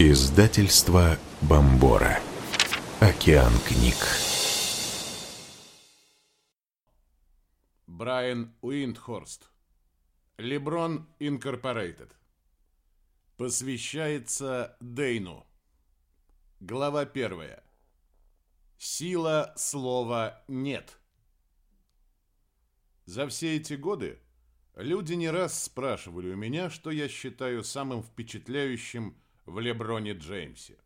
Издательство Бомбора. Океан книг. Брайан Уиндхорст. Леброн Инкорпорейтед. Посвящается Дейну. Глава первая. Сила слова «нет». За все эти годы люди не раз спрашивали у меня, что я считаю самым впечатляющим в Леброне Джеймсе.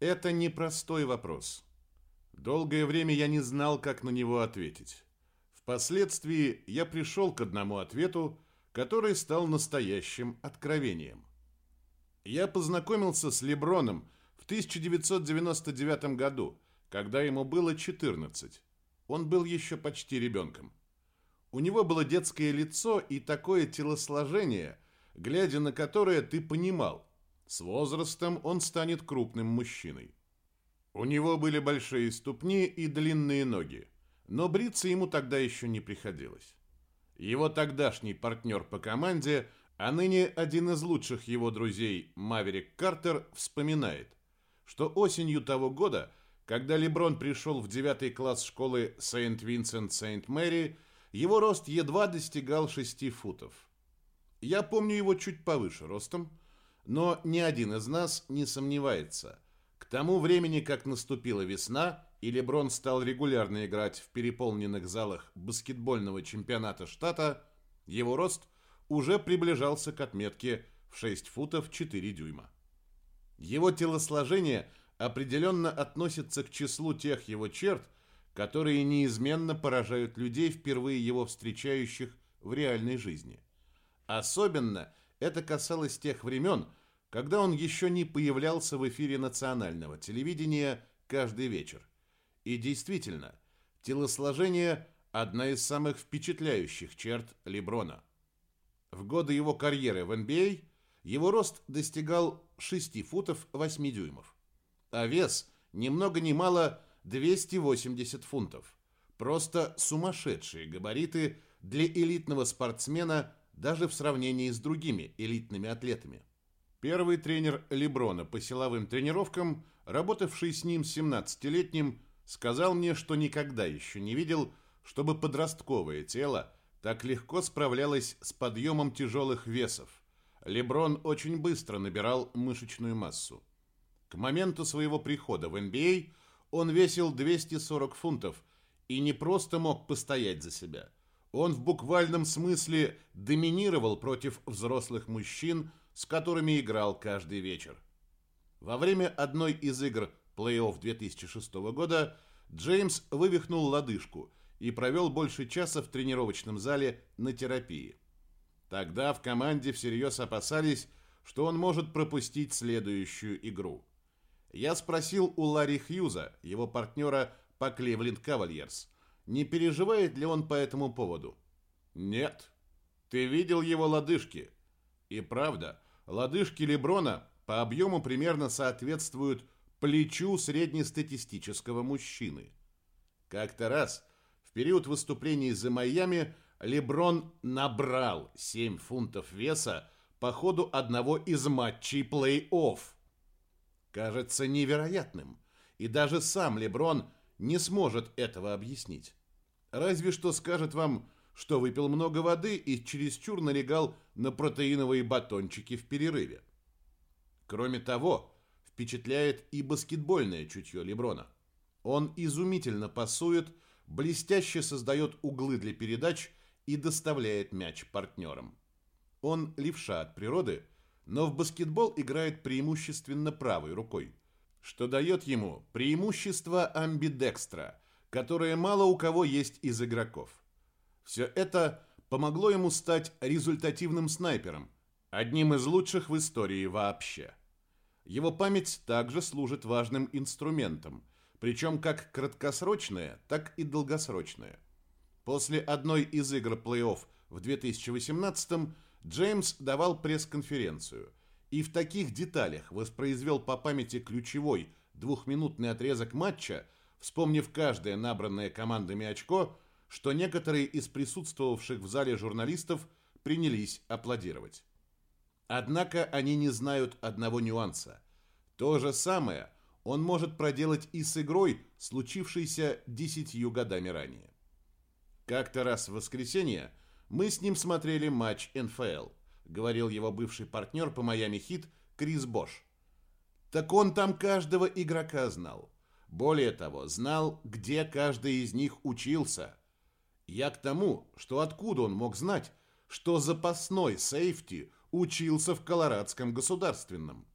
Это непростой вопрос. Долгое время я не знал, как на него ответить. Впоследствии я пришел к одному ответу, который стал настоящим откровением. Я познакомился с Леброном в 1999 году, когда ему было 14. Он был еще почти ребенком. У него было детское лицо и такое телосложение, глядя на которое ты понимал, с возрастом он станет крупным мужчиной. У него были большие ступни и длинные ноги, но бриться ему тогда еще не приходилось. Его тогдашний партнер по команде, а ныне один из лучших его друзей, Маверик Картер, вспоминает, что осенью того года, когда Леброн пришел в девятый класс школы Сент-Винсент-Сент-Мэри, его рост едва достигал 6 футов. Я помню его чуть повыше ростом, но ни один из нас не сомневается. К тому времени, как наступила весна, и Леброн стал регулярно играть в переполненных залах баскетбольного чемпионата штата, его рост уже приближался к отметке в 6 футов 4 дюйма. Его телосложение определенно относится к числу тех его черт, которые неизменно поражают людей, впервые его встречающих в реальной жизни. Особенно это касалось тех времен, когда он еще не появлялся в эфире национального телевидения каждый вечер. И действительно, телосложение – одна из самых впечатляющих черт Леброна. В годы его карьеры в NBA а его рост достигал 6 футов 8 дюймов, а вес ни много ни мало 280 фунтов. Просто сумасшедшие габариты для элитного спортсмена даже в сравнении с другими элитными атлетами. Первый тренер Леброна по силовым тренировкам, работавший с ним 17-летним, сказал мне, что никогда еще не видел, чтобы подростковое тело так легко справлялось с подъемом тяжелых весов. Леброн очень быстро набирал мышечную массу. К моменту своего прихода в NBA – он весил 240 фунтов и не просто мог постоять за себя. Он в буквальном смысле доминировал против взрослых мужчин, с которыми играл каждый вечер. Во время одной из игр плей-офф 2006 года Джеймс вывихнул лодыжку и провел больше часа в тренировочном зале на терапии. Тогда в команде всерьез опасались, что он может пропустить следующую игру. Я спросил у Ларри Хьюза, его партнера по Кливленд Кавальерс, не переживает ли он по этому поводу. Нет. Ты видел его лодыжки? И правда, лодыжки Леброна по объему примерно соответствуют плечу среднестатистического мужчины. Как-то раз, в период выступлений за Майами, Леброн набрал 7 фунтов веса по ходу одного из матчей плей-офф кажется невероятным, и даже сам Леброн не сможет этого объяснить. Разве что скажет вам, что выпил много воды и чересчур налегал на протеиновые батончики в перерыве. Кроме того, впечатляет и баскетбольное чутье Леброна. Он изумительно пасует, блестяще создает углы для передач и доставляет мяч партнерам. Он левша от природы – но в баскетбол играет преимущественно правой рукой, что дает ему преимущество амбидекстра, которое мало у кого есть из игроков. Все это помогло ему стать результативным снайпером, одним из лучших в истории вообще. Его память также служит важным инструментом, причем как краткосрочная, так и долгосрочная. После одной из игр плей-офф в 2018 Джеймс давал пресс-конференцию и в таких деталях воспроизвел по памяти ключевой двухминутный отрезок матча, вспомнив каждое набранное командами очко, что некоторые из присутствовавших в зале журналистов принялись аплодировать. Однако они не знают одного нюанса. То же самое он может проделать и с игрой, случившейся десятью годами ранее. Как-то раз в воскресенье мы с ним смотрели матч НФЛ, говорил его бывший партнер по Майами Хит Крис Бош. Так он там каждого игрока знал. Более того, знал, где каждый из них учился. Я к тому, что откуда он мог знать, что запасной сейфти учился в Колорадском государственном.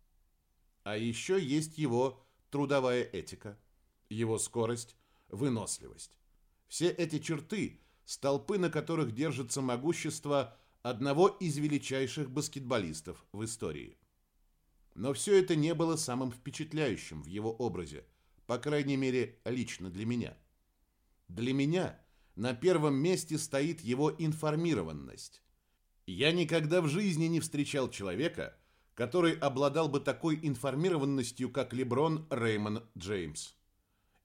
А еще есть его трудовая этика, его скорость, выносливость. Все эти черты – столпы, на которых держится могущество одного из величайших баскетболистов в истории. Но все это не было самым впечатляющим в его образе, по крайней мере, лично для меня. Для меня на первом месте стоит его информированность. Я никогда в жизни не встречал человека, который обладал бы такой информированностью, как Леброн Реймон Джеймс.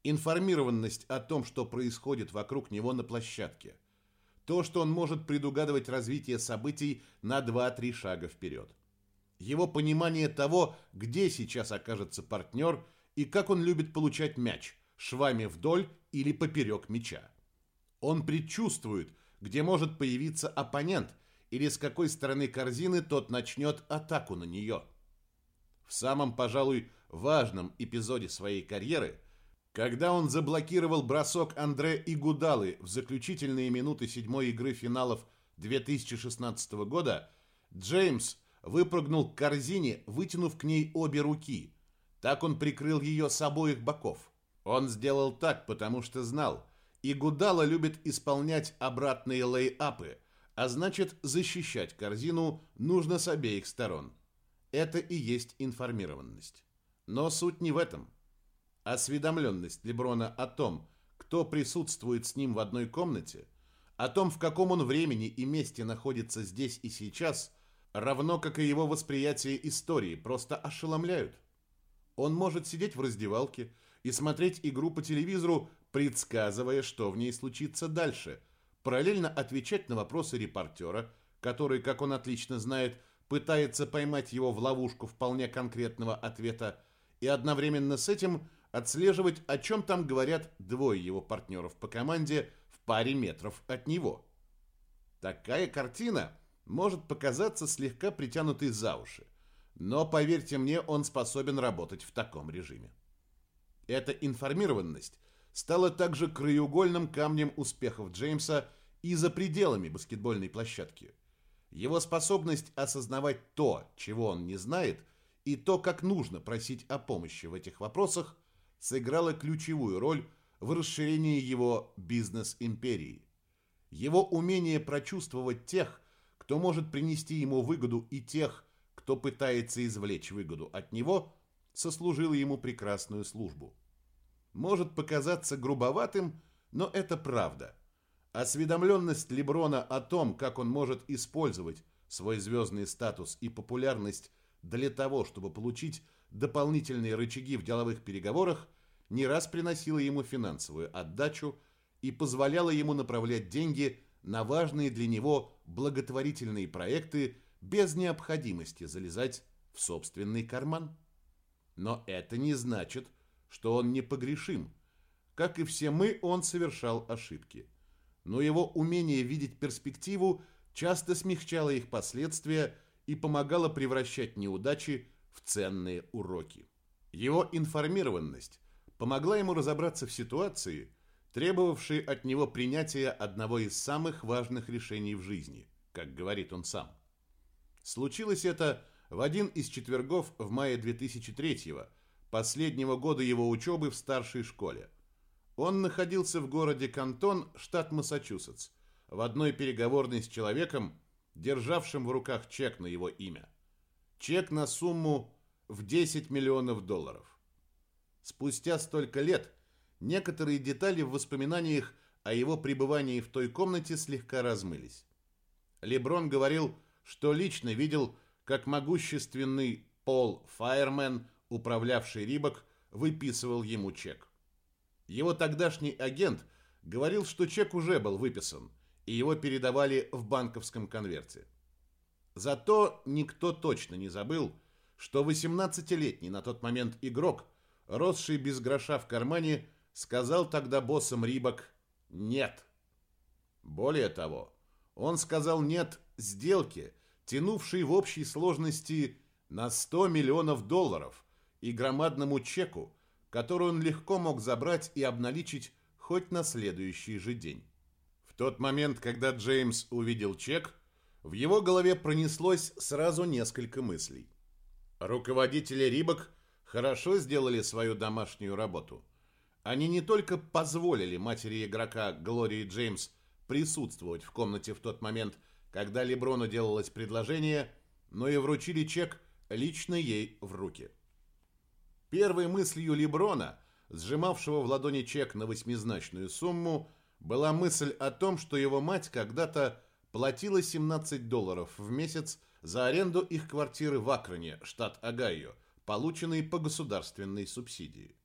Информированность о том, что происходит вокруг него на площадке. То, что он может предугадывать развитие событий на 2-3 шага вперед. Его понимание того, где сейчас окажется партнер и как он любит получать мяч, швами вдоль или поперек мяча. Он предчувствует, где может появиться оппонент или с какой стороны корзины тот начнет атаку на нее. В самом, пожалуй, важном эпизоде своей карьеры – когда он заблокировал бросок Андре Игудалы в заключительные минуты седьмой игры финалов 2016 года, Джеймс выпрыгнул к корзине, вытянув к ней обе руки. Так он прикрыл ее с обоих боков. Он сделал так, потому что знал, Игудала любит исполнять обратные лей-апы, а значит защищать корзину нужно с обеих сторон. Это и есть информированность. Но суть не в этом. Осведомленность Леброна о том, кто присутствует с ним в одной комнате, о том, в каком он времени и месте находится здесь и сейчас, равно как и его восприятие истории, просто ошеломляют. Он может сидеть в раздевалке и смотреть игру по телевизору, предсказывая, что в ней случится дальше, параллельно отвечать на вопросы репортера, который, как он отлично знает, пытается поймать его в ловушку вполне конкретного ответа, и одновременно с этим отслеживать, о чем там говорят двое его партнеров по команде в паре метров от него. Такая картина может показаться слегка притянутой за уши, но, поверьте мне, он способен работать в таком режиме. Эта информированность стала также краеугольным камнем успехов Джеймса и за пределами баскетбольной площадки. Его способность осознавать то, чего он не знает, и то, как нужно просить о помощи в этих вопросах, сыграла ключевую роль в расширении его бизнес-империи. Его умение прочувствовать тех, кто может принести ему выгоду, и тех, кто пытается извлечь выгоду от него, сослужило ему прекрасную службу. Может показаться грубоватым, но это правда. Осведомленность Леброна о том, как он может использовать свой звездный статус и популярность для того, чтобы получить дополнительные рычаги в деловых переговорах, не раз приносила ему финансовую отдачу и позволяла ему направлять деньги на важные для него благотворительные проекты без необходимости залезать в собственный карман. Но это не значит, что он непогрешим. Как и все мы, он совершал ошибки. Но его умение видеть перспективу часто смягчало их последствия и помогало превращать неудачи в ценные уроки. Его информированность помогла ему разобраться в ситуации, требовавшей от него принятия одного из самых важных решений в жизни, как говорит он сам. Случилось это в один из четвергов в мае 2003-го, последнего года его учебы в старшей школе. Он находился в городе Кантон, штат Массачусетс, в одной переговорной с человеком, державшим в руках чек на его имя. Чек на сумму в 10 миллионов долларов. Спустя столько лет некоторые детали в воспоминаниях о его пребывании в той комнате слегка размылись. Леброн говорил, что лично видел, как могущественный Пол Файермен, управлявший Рибок, выписывал ему чек. Его тогдашний агент говорил, что чек уже был выписан, и его передавали в банковском конверте. Зато никто точно не забыл, что 18-летний на тот момент игрок, росший без гроша в кармане, сказал тогда боссам Рибок «нет». Более того, он сказал «нет» сделке, тянувшей в общей сложности на 100 миллионов долларов и громадному чеку, который он легко мог забрать и обналичить хоть на следующий же день. В тот момент, когда Джеймс увидел чек, в его голове пронеслось сразу несколько мыслей. Руководители Рибок хорошо сделали свою домашнюю работу. Они не только позволили матери игрока Глории Джеймс присутствовать в комнате в тот момент, когда Леброну делалось предложение, но и вручили чек лично ей в руки. Первой мыслью Леброна, сжимавшего в ладони чек на восьмизначную сумму, была мысль о том, что его мать когда-то платила 17 долларов в месяц за аренду их квартиры в Акроне, штат Огайо, полученной по государственной субсидии.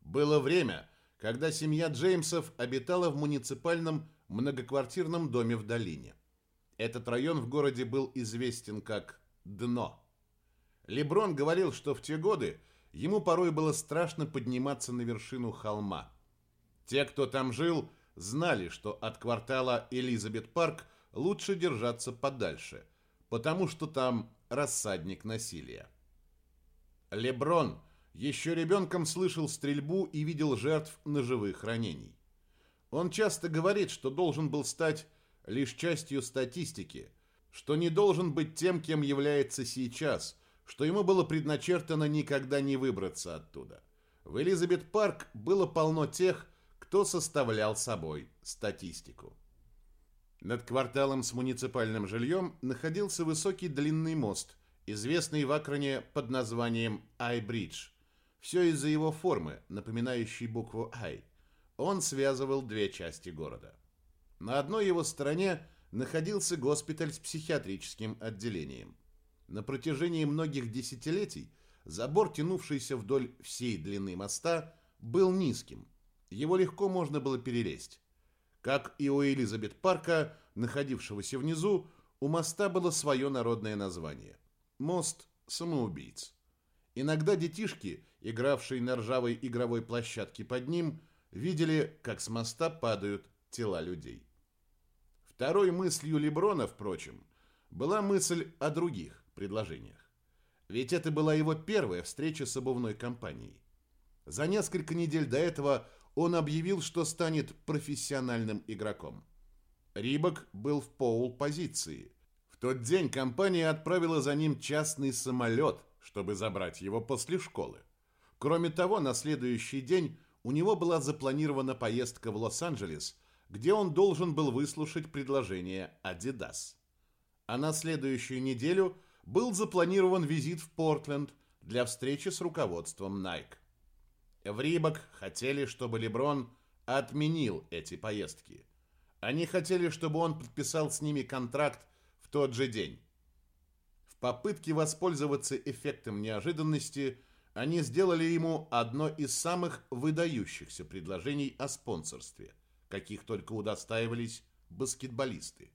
Было время, когда семья Джеймсов обитала в муниципальном многоквартирном доме в долине. Этот район в городе был известен как «Дно». Леброн говорил, что в те годы ему порой было страшно подниматься на вершину холма. Те, кто там жил, знали, что от квартала Элизабет-парк лучше держаться подальше, потому что там рассадник насилия. Леброн еще ребенком слышал стрельбу и видел жертв ножевых ранений. Он часто говорит, что должен был стать лишь частью статистики, что не должен быть тем, кем является сейчас, что ему было предначертано никогда не выбраться оттуда. В Элизабет-парк было полно тех, кто составлял собой статистику. Над кварталом с муниципальным жильем находился высокий длинный мост, известный в Акроне под названием Ай-Бридж. Все из-за его формы, напоминающей букву «Ай». Он связывал две части города. На одной его стороне находился госпиталь с психиатрическим отделением. На протяжении многих десятилетий забор, тянувшийся вдоль всей длины моста, был низким. Его легко можно было перелезть. Как и у Элизабет Парка, находившегося внизу, у моста было свое народное название – «Мост самоубийц». Иногда детишки, игравшие на ржавой игровой площадке под ним, видели, как с моста падают тела людей. Второй мыслью Леброна, впрочем, была мысль о других предложениях. Ведь это была его первая встреча с обувной компанией. За несколько недель до этого он объявил, что станет профессиональным игроком. Рибок был в поул-позиции. В тот день компания отправила за ним частный самолет, чтобы забрать его после школы. Кроме того, на следующий день у него была запланирована поездка в Лос-Анджелес, где он должен был выслушать предложение Adidas. А на следующую неделю был запланирован визит в Портленд для встречи с руководством Nike. В Рибок хотели, чтобы Леброн отменил эти поездки. Они хотели, чтобы он подписал с ними контракт тот же день. В попытке воспользоваться эффектом неожиданности – они сделали ему одно из самых выдающихся предложений о спонсорстве, каких только удостаивались баскетболисты.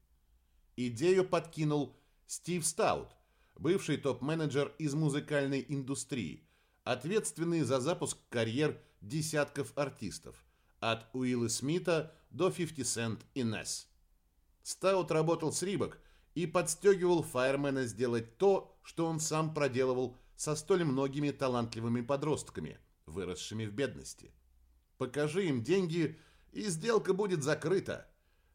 Идею подкинул Стив Стаут, бывший топ-менеджер из музыкальной индустрии, ответственный за запуск карьер десятков артистов, от Уилла Смита до 50 Cent и Несс. Стаут работал с Рибок и подстегивал Файермена сделать то, что он сам проделывал со столь многими талантливыми подростками, выросшими в бедности. Покажи им деньги, и сделка будет закрыта.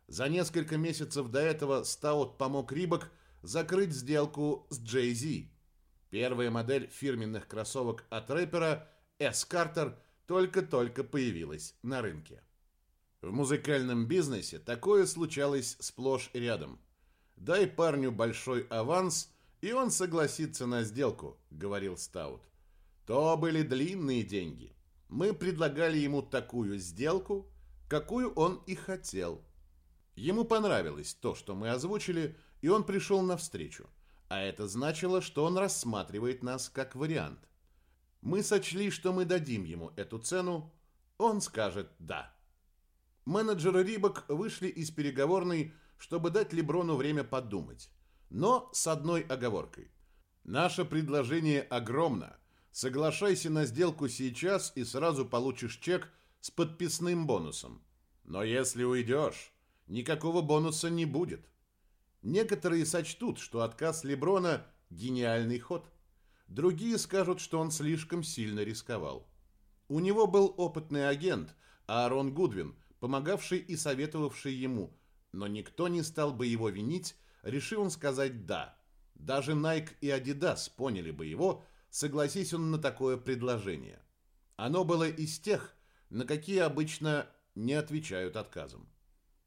За несколько месяцев до этого Стаут помог Рибок закрыть сделку с Джей Зи. Первая модель фирменных кроссовок от рэпера S. Картер только-только появилась на рынке. В музыкальном бизнесе такое случалось сплошь рядом. Дай парню большой аванс – и он согласится на сделку», — говорил Стаут. «То были длинные деньги. Мы предлагали ему такую сделку, какую он и хотел. Ему понравилось то, что мы озвучили, и он пришел навстречу. А это значило, что он рассматривает нас как вариант. Мы сочли, что мы дадим ему эту цену, он скажет «да». Менеджеры Рибок вышли из переговорной, чтобы дать Леброну время подумать но с одной оговоркой. Наше предложение огромно. Соглашайся на сделку сейчас и сразу получишь чек с подписным бонусом. Но если уйдешь, никакого бонуса не будет. Некоторые сочтут, что отказ Леброна – гениальный ход. Другие скажут, что он слишком сильно рисковал. У него был опытный агент, Аарон Гудвин, помогавший и советовавший ему, но никто не стал бы его винить, решил он сказать «да». Даже Nike и Adidas поняли бы его, согласись он на такое предложение. Оно было из тех, на какие обычно не отвечают отказом.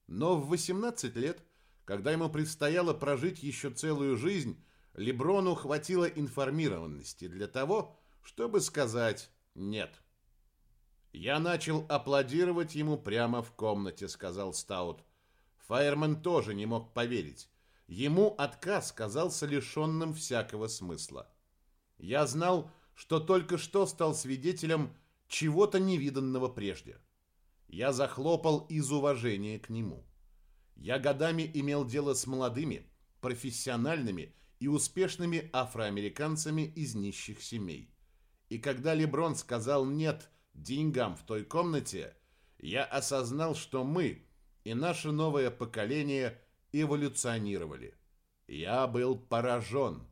Но в 18 лет, когда ему предстояло прожить еще целую жизнь, Леброну хватило информированности для того, чтобы сказать «нет». «Я начал аплодировать ему прямо в комнате», — сказал Стаут. Фаерман тоже не мог поверить. Ему отказ казался лишенным всякого смысла. Я знал, что только что стал свидетелем чего-то невиданного прежде. Я захлопал из уважения к нему. Я годами имел дело с молодыми, профессиональными и успешными афроамериканцами из нищих семей. И когда Леброн сказал «нет» деньгам в той комнате, я осознал, что мы и наше новое поколение эволюционировали. Я был поражен.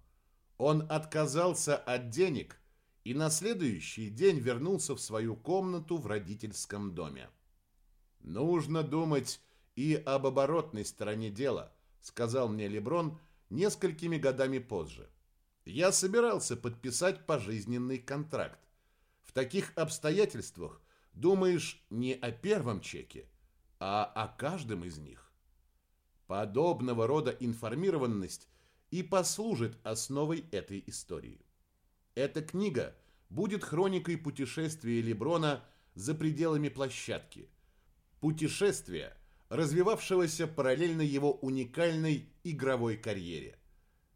Он отказался от денег и на следующий день вернулся в свою комнату в родительском доме. «Нужно думать и об оборотной стороне дела», сказал мне Леброн несколькими годами позже. Я собирался подписать пожизненный контракт. В таких обстоятельствах думаешь не о первом чеке, а о каждом из них. Подобного рода информированность и послужит основой этой истории. Эта книга будет хроникой путешествия Леброна за пределами площадки. Путешествия, развивавшегося параллельно его уникальной игровой карьере.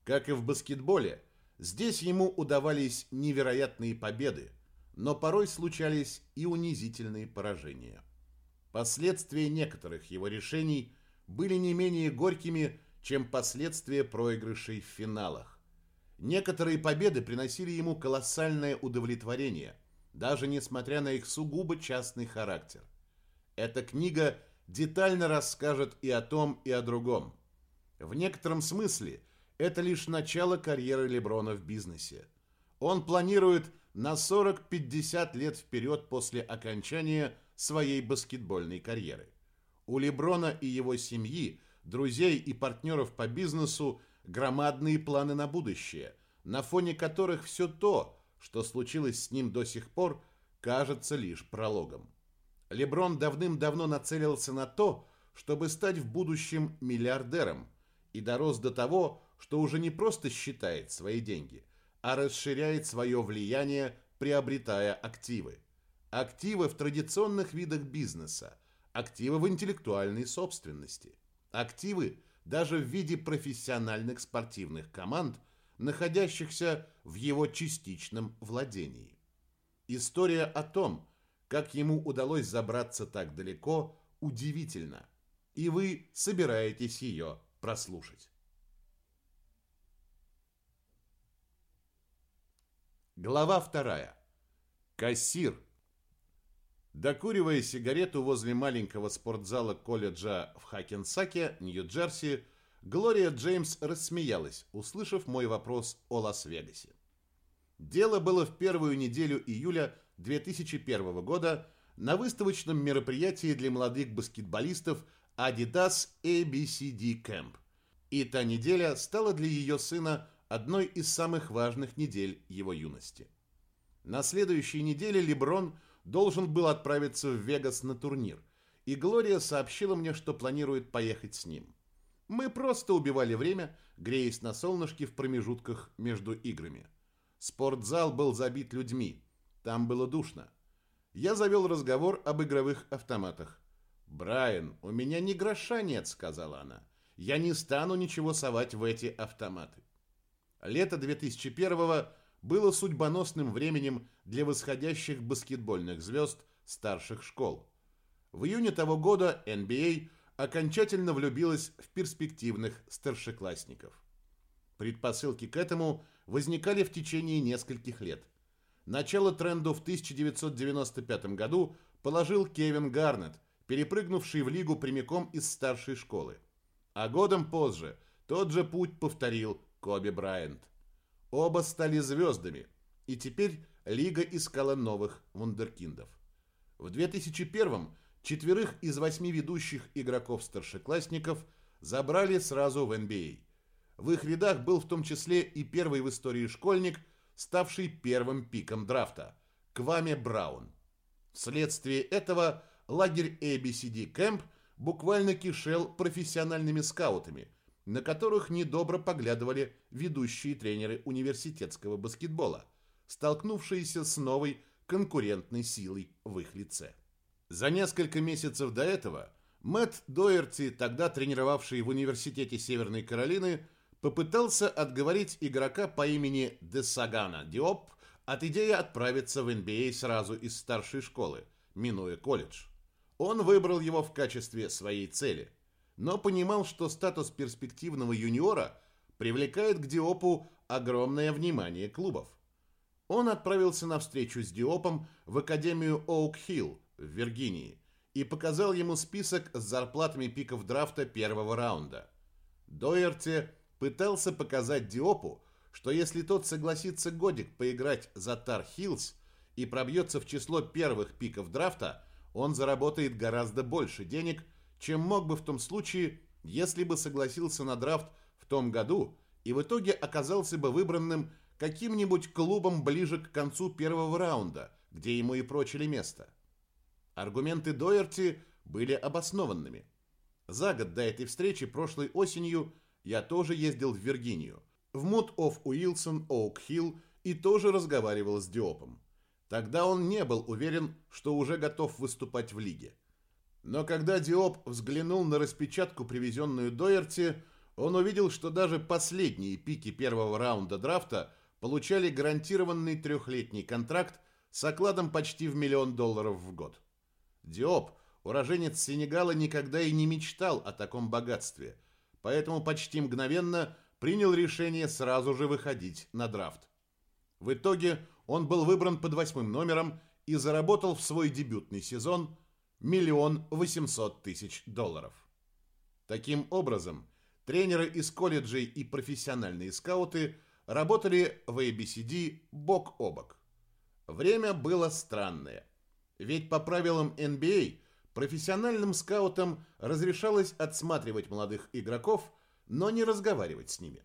Как и в баскетболе, здесь ему удавались невероятные победы, но порой случались и унизительные поражения. Последствия некоторых его решений были не менее горькими, чем последствия проигрышей в финалах. Некоторые победы приносили ему колоссальное удовлетворение, даже несмотря на их сугубо частный характер. Эта книга детально расскажет и о том, и о другом. В некотором смысле это лишь начало карьеры Леброна в бизнесе. Он планирует на 40-50 лет вперед после окончания своей баскетбольной карьеры. У Леброна и его семьи, друзей и партнеров по бизнесу громадные планы на будущее, на фоне которых все то, что случилось с ним до сих пор, кажется лишь прологом. Леброн давным-давно нацелился на то, чтобы стать в будущем миллиардером, и дорос до того, что уже не просто считает свои деньги, а расширяет свое влияние, приобретая активы. Активы в традиционных видах бизнеса, активы в интеллектуальной собственности, активы даже в виде профессиональных спортивных команд, находящихся в его частичном владении. История о том, как ему удалось забраться так далеко, удивительна, и вы собираетесь ее прослушать. Глава вторая. Кассир Докуривая сигарету возле маленького спортзала колледжа в Хакенсаке, Нью-Джерси, Глория Джеймс рассмеялась, услышав мой вопрос о Лас-Вегасе. Дело было в первую неделю июля 2001 года на выставочном мероприятии для молодых баскетболистов Adidas ABCD Camp. И та неделя стала для ее сына одной из самых важных недель его юности. На следующей неделе Леброн – должен был отправиться в Вегас на турнир, и Глория сообщила мне, что планирует поехать с ним. Мы просто убивали время, греясь на солнышке в промежутках между играми. Спортзал был забит людьми. Там было душно. Я завел разговор об игровых автоматах. «Брайан, у меня ни гроша нет», — сказала она. «Я не стану ничего совать в эти автоматы». Лето 2001-го было судьбоносным временем для восходящих баскетбольных звезд старших школ. В июне того года NBA а окончательно влюбилась в перспективных старшеклассников. Предпосылки к этому возникали в течение нескольких лет. Начало тренду в 1995 году положил Кевин Гарнетт, перепрыгнувший в лигу прямиком из старшей школы. А годом позже тот же путь повторил Коби Брайант. Оба стали звездами, и теперь лига искала новых вундеркиндов. В 2001 четверых из восьми ведущих игроков-старшеклассников забрали сразу в NBA. А. В их рядах был в том числе и первый в истории школьник, ставший первым пиком драфта – Кваме Браун. Вследствие этого лагерь ABCD Camp буквально кишел профессиональными скаутами, на которых недобро поглядывали ведущие тренеры университетского баскетбола, столкнувшиеся с новой конкурентной силой в их лице. За несколько месяцев до этого Мэтт Доерти, тогда тренировавший в университете Северной Каролины, попытался отговорить игрока по имени Десагана Диоп от идеи отправиться в NBA а сразу из старшей школы, минуя колледж. Он выбрал его в качестве своей цели, но понимал, что статус перспективного юниора привлекает к Диопу огромное внимание клубов. Он отправился на встречу с Диопом в Академию Оук-Хилл в Виргинии и показал ему список с зарплатами пиков драфта первого раунда. Дойерти пытался показать Диопу, что если тот согласится годик поиграть за Тар-Хиллз и пробьется в число первых пиков драфта, он заработает гораздо больше денег, чем мог бы в том случае, если бы согласился на драфт в том году и в итоге оказался бы выбранным каким-нибудь клубом ближе к концу первого раунда, где ему и прочили место. Аргументы Дойерти были обоснованными. За год до этой встречи прошлой осенью я тоже ездил в Виргинию, в Мут оф Уилсон, Оук-Хилл и тоже разговаривал с Диопом. Тогда он не был уверен, что уже готов выступать в лиге. Но когда Диоп взглянул на распечатку, привезенную Дойерти, он увидел, что даже последние пики первого раунда драфта получали гарантированный трехлетний контракт с окладом почти в миллион долларов в год. Диоп, уроженец Сенегала, никогда и не мечтал о таком богатстве, поэтому почти мгновенно принял решение сразу же выходить на драфт. В итоге он был выбран под восьмым номером и заработал в свой дебютный сезон миллион восемьсот тысяч долларов. Таким образом, тренеры из колледжей и профессиональные скауты работали в ABCD бок о бок. Время было странное, ведь по правилам NBA профессиональным скаутам разрешалось отсматривать молодых игроков, но не разговаривать с ними.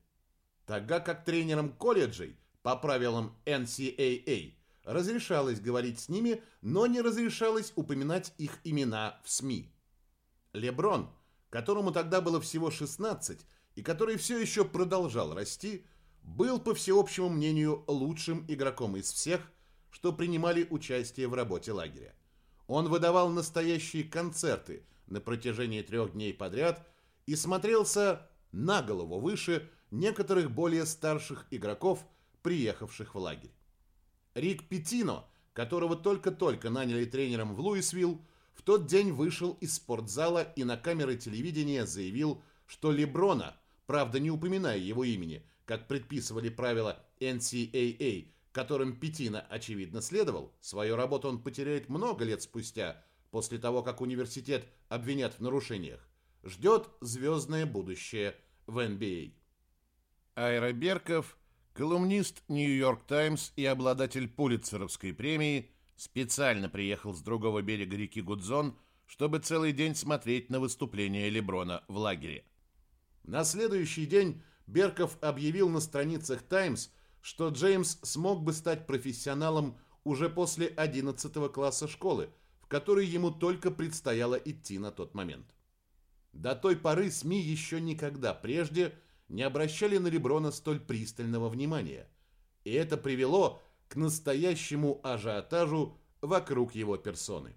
Тогда как тренерам колледжей по правилам NCAA разрешалось говорить с ними, но не разрешалось упоминать их имена в СМИ. Леброн, которому тогда было всего 16 и который все еще продолжал расти, был, по всеобщему мнению, лучшим игроком из всех, что принимали участие в работе лагеря. Он выдавал настоящие концерты на протяжении трех дней подряд и смотрелся на голову выше некоторых более старших игроков – приехавших в лагерь. Рик Петино, которого только-только наняли тренером в Луисвилл, в тот день вышел из спортзала и на камеры телевидения заявил, что Леброна, правда не упоминая его имени, как предписывали правила NCAA, которым Петино, очевидно, следовал, свою работу он потеряет много лет спустя, после того, как университет обвинят в нарушениях, ждет звездное будущее в NBA. Айра Берков Колумнист «Нью-Йорк Таймс» и обладатель Пулитцеровской премии специально приехал с другого берега реки Гудзон, чтобы целый день смотреть на выступление Леброна в лагере. На следующий день Берков объявил на страницах «Таймс», что Джеймс смог бы стать профессионалом уже после 11 класса школы, в которой ему только предстояло идти на тот момент. До той поры СМИ еще никогда прежде – не обращали на Леброна столь пристального внимания. И это привело к настоящему ажиотажу вокруг его персоны.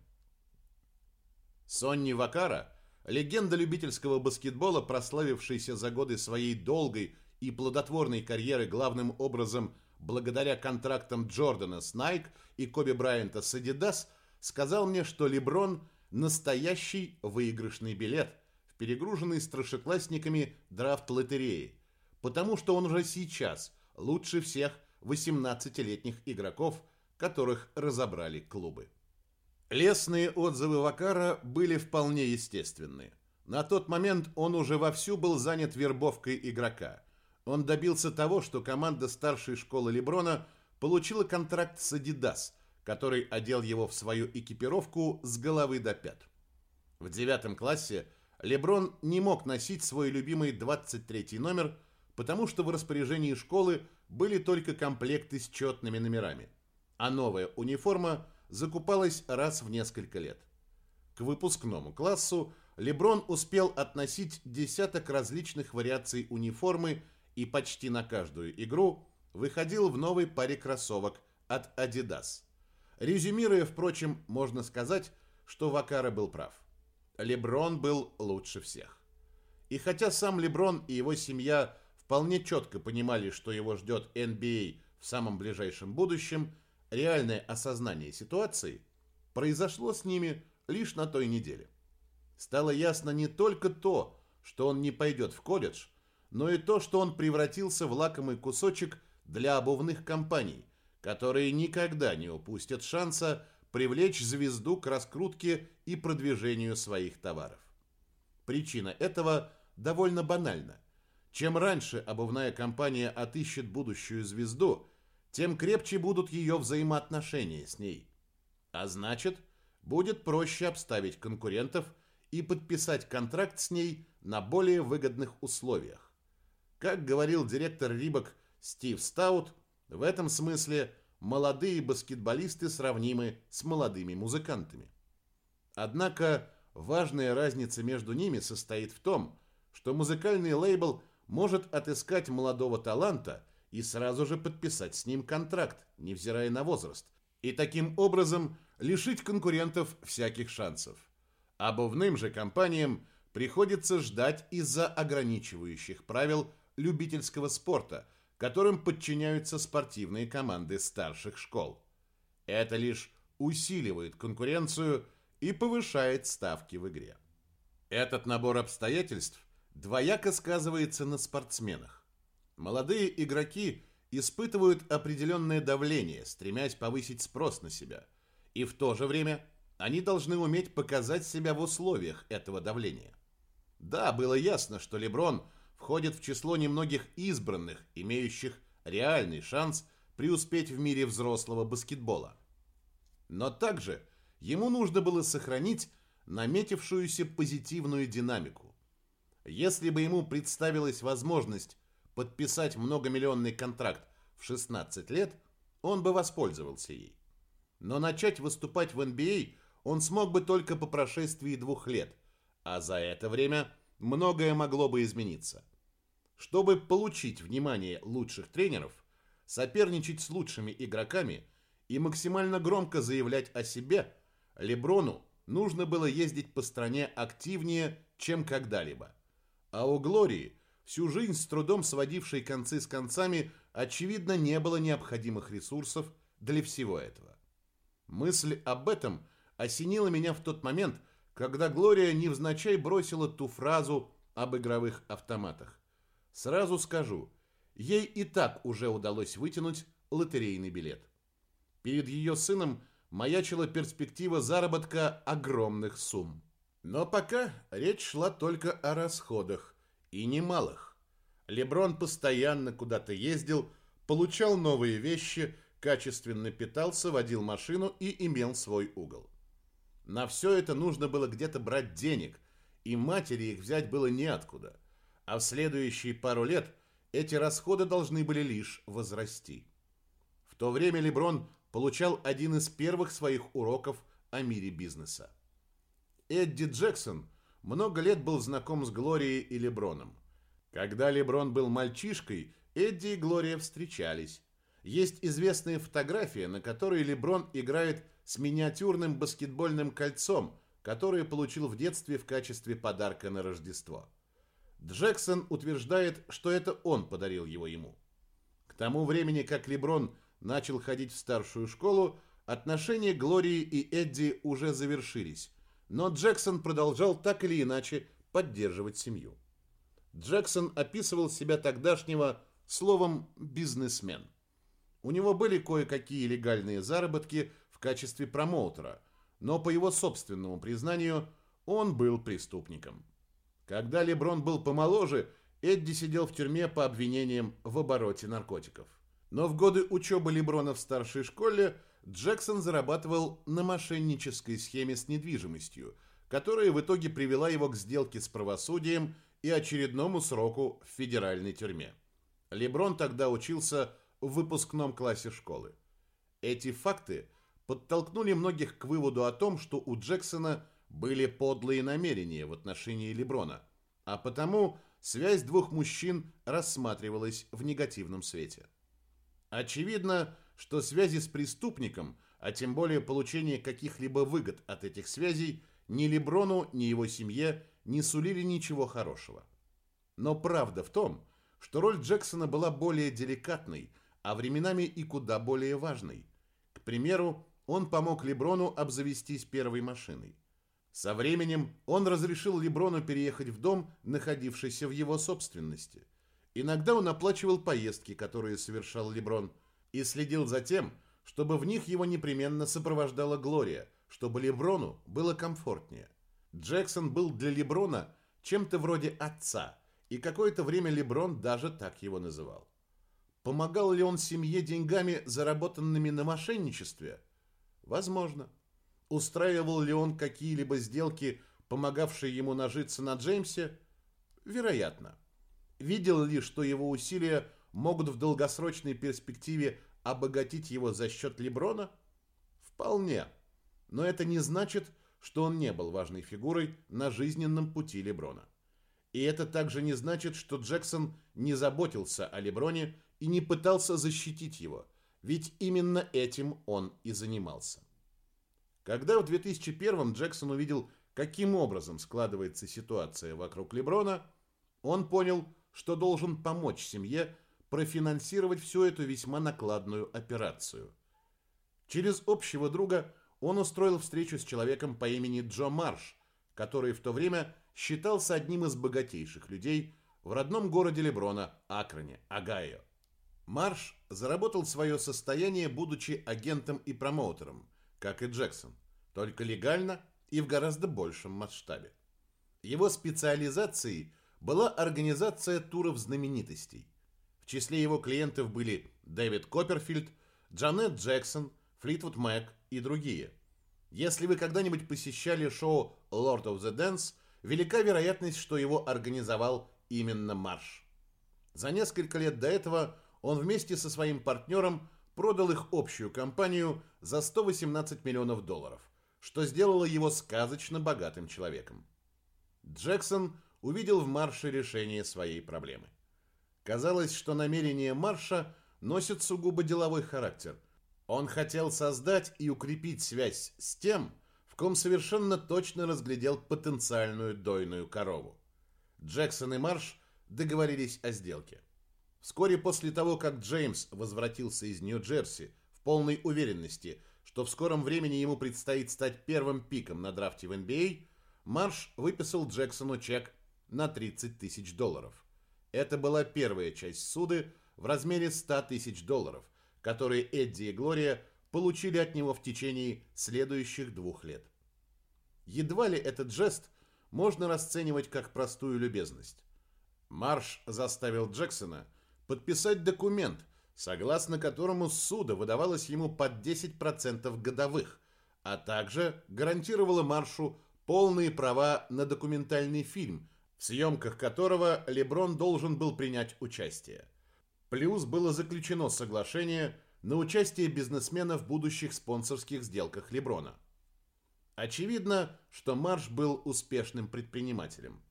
Сонни Вакара, легенда любительского баскетбола, прославившийся за годы своей долгой и плодотворной карьеры главным образом благодаря контрактам Джордана с Nike и Коби Брайанта с Adidas, сказал мне, что Леброн – настоящий выигрышный билет – перегруженный старшеклассниками драфт лотереи, потому что он уже сейчас лучше всех 18-летних игроков, которых разобрали клубы. Лесные отзывы Вакара были вполне естественны. На тот момент он уже вовсю был занят вербовкой игрока. Он добился того, что команда старшей школы Леброна получила контракт с Adidas, который одел его в свою экипировку с головы до пят. В девятом классе Леброн не мог носить свой любимый 23 номер, потому что в распоряжении школы были только комплекты с четными номерами, а новая униформа закупалась раз в несколько лет. К выпускному классу Леброн успел относить десяток различных вариаций униформы и почти на каждую игру выходил в новой паре кроссовок от Adidas. Резюмируя, впрочем, можно сказать, что Вакара был прав. Леброн был лучше всех. И хотя сам Леброн и его семья вполне четко понимали, что его ждет NBA в самом ближайшем будущем, реальное осознание ситуации произошло с ними лишь на той неделе. Стало ясно не только то, что он не пойдет в колледж, но и то, что он превратился в лакомый кусочек для обувных компаний, которые никогда не упустят шанса привлечь звезду к раскрутке и продвижению своих товаров. Причина этого довольно банальна. Чем раньше обувная компания отыщет будущую звезду, тем крепче будут ее взаимоотношения с ней. А значит, будет проще обставить конкурентов и подписать контракт с ней на более выгодных условиях. Как говорил директор Рибок Стив Стаут, в этом смысле молодые баскетболисты сравнимы с молодыми музыкантами. Однако важная разница между ними состоит в том, что музыкальный лейбл может отыскать молодого таланта и сразу же подписать с ним контракт, невзирая на возраст, и таким образом лишить конкурентов всяких шансов. Обувным же компаниям приходится ждать из-за ограничивающих правил любительского спорта, которым подчиняются спортивные команды старших школ. Это лишь усиливает конкуренцию и повышает ставки в игре. Этот набор обстоятельств двояко сказывается на спортсменах. Молодые игроки испытывают определенное давление, стремясь повысить спрос на себя. И в то же время они должны уметь показать себя в условиях этого давления. Да, было ясно, что Леброн входит в число немногих избранных, имеющих реальный шанс преуспеть в мире взрослого баскетбола. Но также ему нужно было сохранить наметившуюся позитивную динамику. Если бы ему представилась возможность подписать многомиллионный контракт в 16 лет, он бы воспользовался ей. Но начать выступать в NBA он смог бы только по прошествии двух лет, а за это время многое могло бы измениться. Чтобы получить внимание лучших тренеров, соперничать с лучшими игроками и максимально громко заявлять о себе, Леброну нужно было ездить по стране активнее, чем когда-либо. А у Глории, всю жизнь с трудом сводившей концы с концами, очевидно, не было необходимых ресурсов для всего этого. Мысль об этом осенила меня в тот момент, когда Глория невзначай бросила ту фразу об игровых автоматах. Сразу скажу, ей и так уже удалось вытянуть лотерейный билет. Перед ее сыном маячила перспектива заработка огромных сумм. Но пока речь шла только о расходах, и немалых. Леброн постоянно куда-то ездил, получал новые вещи, качественно питался, водил машину и имел свой угол. На все это нужно было где-то брать денег, и матери их взять было неоткуда. А в следующие пару лет эти расходы должны были лишь возрасти. В то время Леброн получал один из первых своих уроков о мире бизнеса. Эдди Джексон много лет был знаком с Глорией и Леброном. Когда Леброн был мальчишкой, Эдди и Глория встречались. Есть известная фотография, на которой Леброн играет с миниатюрным баскетбольным кольцом, которое получил в детстве в качестве подарка на Рождество. Джексон утверждает, что это он подарил его ему. К тому времени, как Леброн начал ходить в старшую школу, отношения Глории и Эдди уже завершились, но Джексон продолжал так или иначе поддерживать семью. Джексон описывал себя тогдашнего словом, бизнесмен. У него были кое-какие легальные заработки в качестве промоутера, но по его собственному признанию он был преступником. Когда Леброн был помоложе, Эдди сидел в тюрьме по обвинениям в обороте наркотиков. Но в годы учебы Леброна в старшей школе Джексон зарабатывал на мошеннической схеме с недвижимостью, которая в итоге привела его к сделке с правосудием и очередному сроку в федеральной тюрьме. Леброн тогда учился в выпускном классе школы. Эти факты подтолкнули многих к выводу о том, что у Джексона были подлые намерения в отношении Леброна, а потому связь двух мужчин рассматривалась в негативном свете. Очевидно, что связи с преступником, а тем более получение каких-либо выгод от этих связей, ни Леброну, ни его семье не сулили ничего хорошего. Но правда в том, что роль Джексона была более деликатной, а временами и куда более важной. К примеру, он помог Леброну обзавестись первой машиной. Со временем он разрешил Леброну переехать в дом, находившийся в его собственности. Иногда он оплачивал поездки, которые совершал Леброн, и следил за тем, чтобы в них его непременно сопровождала Глория, чтобы Леброну было комфортнее. Джексон был для Леброна чем-то вроде отца, и какое-то время Леброн даже так его называл. Помогал ли он семье деньгами, заработанными на мошенничестве? Возможно. Устраивал ли он какие-либо сделки, помогавшие ему нажиться на Джеймсе? Вероятно. Видел ли, что его усилия могут в долгосрочной перспективе обогатить его за счет Леброна? Вполне. Но это не значит, что он не был важной фигурой на жизненном пути Леброна. И это также не значит, что Джексон не заботился о Леброне и не пытался защитить его, ведь именно этим он и занимался. Когда в 2001 Джексон увидел, каким образом складывается ситуация вокруг Леброна, он понял, что должен помочь семье профинансировать всю эту весьма накладную операцию. Через общего друга он устроил встречу с человеком по имени Джо Марш, который в то время считался одним из богатейших людей в родном городе Леброна, Акроне, Огайо. Марш заработал свое состояние, будучи агентом и промоутером, как и Джексон, только легально и в гораздо большем масштабе. Его специализацией была организация туров знаменитостей. В числе его клиентов были Дэвид Копперфильд, Джанет Джексон, Флитвуд Мэк и другие. Если вы когда-нибудь посещали шоу Lord of the Dance, велика вероятность, что его организовал именно Марш. За несколько лет до этого он вместе со своим партнером продал их общую компанию за 118 миллионов долларов, что сделало его сказочно богатым человеком. Джексон увидел в Марше решение своей проблемы. Казалось, что намерения Марша носят сугубо деловой характер – он хотел создать и укрепить связь с тем, в ком совершенно точно разглядел потенциальную дойную корову. Джексон и Марш договорились о сделке. Вскоре после того, как Джеймс возвратился из Нью-Джерси в полной уверенности, что в скором времени ему предстоит стать первым пиком на драфте в NBA, Марш выписал Джексону чек на 30 тысяч долларов. Это была первая часть суды в размере 100 тысяч долларов, которые Эдди и Глория получили от него в течение следующих двух лет. Едва ли этот жест можно расценивать как простую любезность. Марш заставил Джексона подписать документ, согласно которому суда выдавалось ему под 10% годовых, а также гарантировала Маршу полные права на документальный фильм, в съемках которого Леброн должен был принять участие. Плюс было заключено соглашение на участие бизнесмена в будущих спонсорских сделках Леброна. Очевидно, что Марш был успешным предпринимателем.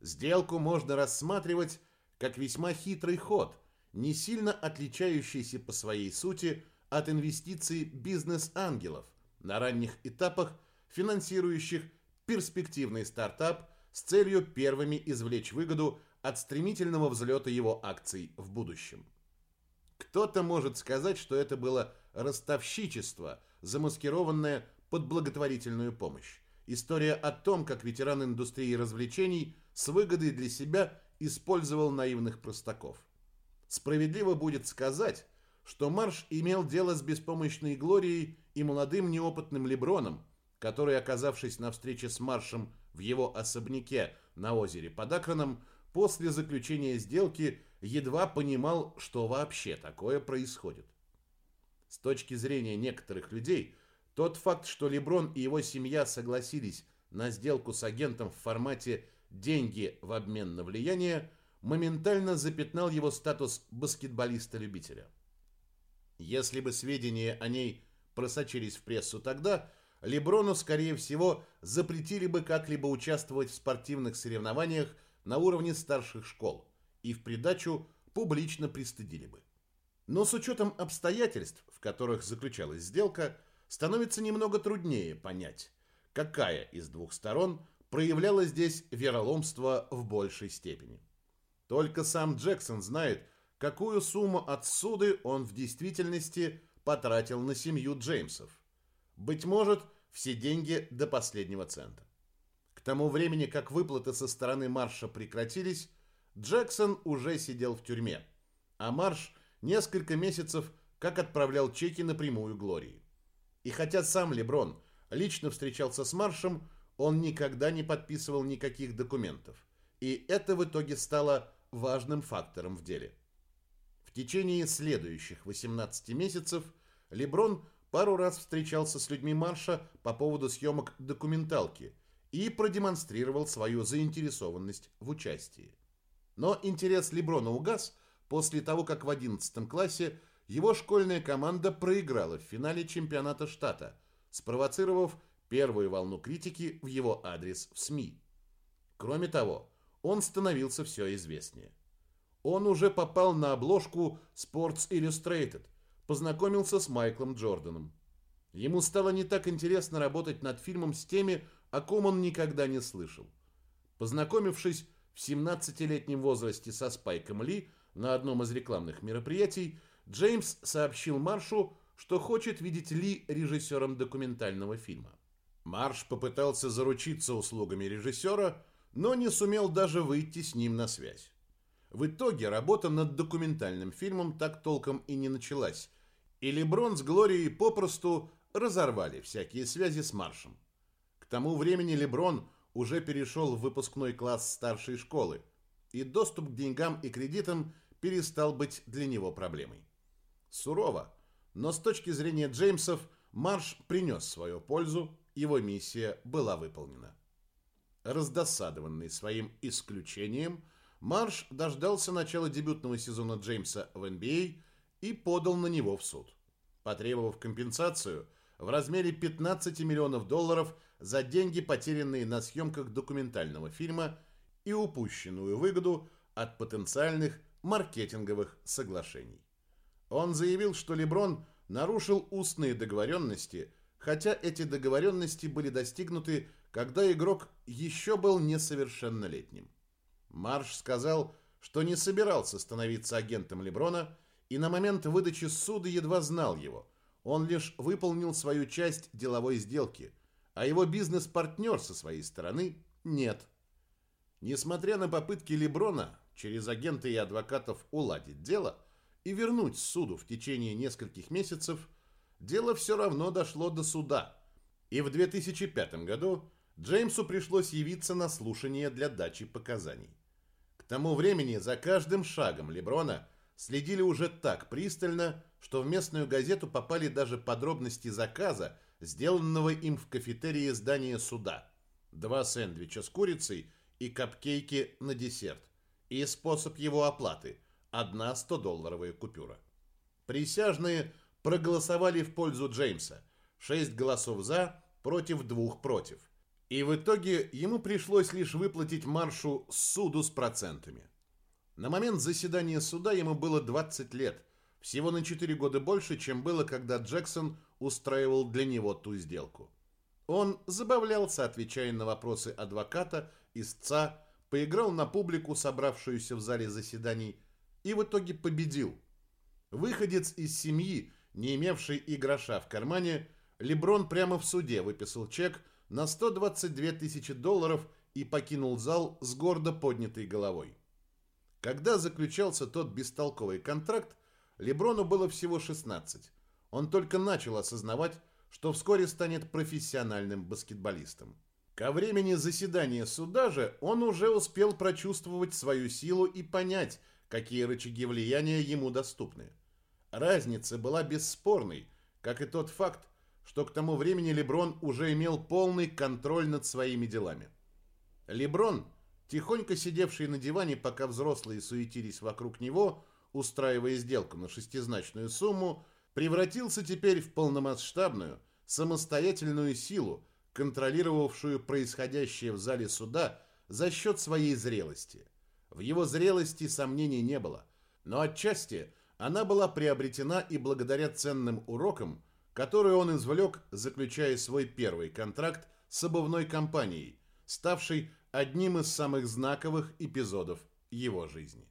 Сделку можно рассматривать как весьма хитрый ход, не сильно отличающийся по своей сути от инвестиций бизнес-ангелов на ранних этапах, финансирующих перспективный стартап с целью первыми извлечь выгоду от стремительного взлета его акций в будущем. Кто-то может сказать, что это было ростовщичество, замаскированное под благотворительную помощь. История о том, как ветеран индустрии развлечений с выгодой для себя использовал наивных простаков. справедливо будет сказать, что Марш имел дело с беспомощной Глорией и молодым неопытным Леброном, который, оказавшись на встрече с Маршем в его особняке на озере под Акроном, после заключения сделки едва понимал, что вообще такое происходит. С точки зрения некоторых людей, тот факт, что Леброн и его семья согласились на сделку с агентом в формате «деньги в обмен на влияние», моментально запятнал его статус баскетболиста-любителя. Если бы сведения о ней просочились в прессу тогда, Леброну, скорее всего, запретили бы как-либо участвовать в спортивных соревнованиях на уровне старших школ и в придачу публично пристыдили бы. Но с учетом обстоятельств, в которых заключалась сделка, становится немного труднее понять, какая из двух сторон проявляла здесь вероломство в большей степени. Только сам Джексон знает, какую сумму от суды он в действительности потратил на семью Джеймсов. Быть может, все деньги до последнего цента. К тому времени, как выплаты со стороны Марша прекратились, Джексон уже сидел в тюрьме, а Марш несколько месяцев как отправлял чеки напрямую Глории. И хотя сам Леброн лично встречался с Маршем, он никогда не подписывал никаких документов. И это в итоге стало важным фактором в деле. В течение следующих 18 месяцев Леброн пару раз встречался с людьми Марша по поводу съемок документалки и продемонстрировал свою заинтересованность в участии. Но интерес Леброна угас после того, как в 11 классе его школьная команда проиграла в финале чемпионата штата, спровоцировав первую волну критики в его адрес в СМИ. Кроме того, он становился все известнее. Он уже попал на обложку Sports Illustrated, познакомился с Майклом Джорданом. Ему стало не так интересно работать над фильмом с теми, о ком он никогда не слышал. Познакомившись в 17-летнем возрасте со Спайком Ли на одном из рекламных мероприятий, Джеймс сообщил Маршу, что хочет видеть Ли режиссером документального фильма. Марш попытался заручиться услугами режиссера, но не сумел даже выйти с ним на связь. В итоге работа над документальным фильмом так толком и не началась, и Леброн с Глорией попросту разорвали всякие связи с Маршем. К тому времени Леброн уже перешел в выпускной класс старшей школы, и доступ к деньгам и кредитам перестал быть для него проблемой. Сурово, но с точки зрения Джеймсов Марш принес свою пользу, его миссия была выполнена. Раздосадованный своим исключением, Марш дождался начала дебютного сезона Джеймса в NBA а и подал на него в суд, потребовав компенсацию в размере 15 миллионов долларов за деньги, потерянные на съемках документального фильма и упущенную выгоду от потенциальных маркетинговых соглашений. Он заявил, что Леброн нарушил устные договоренности, хотя эти договоренности были достигнуты когда игрок еще был несовершеннолетним. Марш сказал, что не собирался становиться агентом Леброна и на момент выдачи суда едва знал его. Он лишь выполнил свою часть деловой сделки, а его бизнес-партнер со своей стороны нет. Несмотря на попытки Леброна через агента и адвокатов уладить дело и вернуть суду в течение нескольких месяцев, дело все равно дошло до суда. И в 2005 году Джеймсу пришлось явиться на слушание для дачи показаний. К тому времени за каждым шагом Леброна следили уже так пристально, что в местную газету попали даже подробности заказа, сделанного им в кафетерии здания суда. Два сэндвича с курицей и капкейки на десерт. И способ его оплаты – одна 100-долларовая купюра. Присяжные проголосовали в пользу Джеймса. Шесть голосов «за» против двух «против». И в итоге ему пришлось лишь выплатить Маршу суду с процентами. На момент заседания суда ему было 20 лет, всего на 4 года больше, чем было, когда Джексон устраивал для него ту сделку. Он забавлялся, отвечая на вопросы адвоката, истца, поиграл на публику, собравшуюся в зале заседаний, и в итоге победил. Выходец из семьи, не имевший и гроша в кармане, Леброн прямо в суде выписал чек – на 122 тысячи долларов и покинул зал с гордо поднятой головой. Когда заключался тот бестолковый контракт, Леброну было всего 16. Он только начал осознавать, что вскоре станет профессиональным баскетболистом. Ко времени заседания суда же он уже успел прочувствовать свою силу и понять, какие рычаги влияния ему доступны. Разница была бесспорной, как и тот факт, что к тому времени Леброн уже имел полный контроль над своими делами. Леброн, тихонько сидевший на диване, пока взрослые суетились вокруг него, устраивая сделку на шестизначную сумму, превратился теперь в полномасштабную, самостоятельную силу, контролировавшую происходящее в зале суда за счет своей зрелости. В его зрелости сомнений не было, но отчасти она была приобретена и благодаря ценным урокам, которые он извлек, заключая свой первый контракт с обувной компанией, ставшей одним из самых знаковых эпизодов его жизни.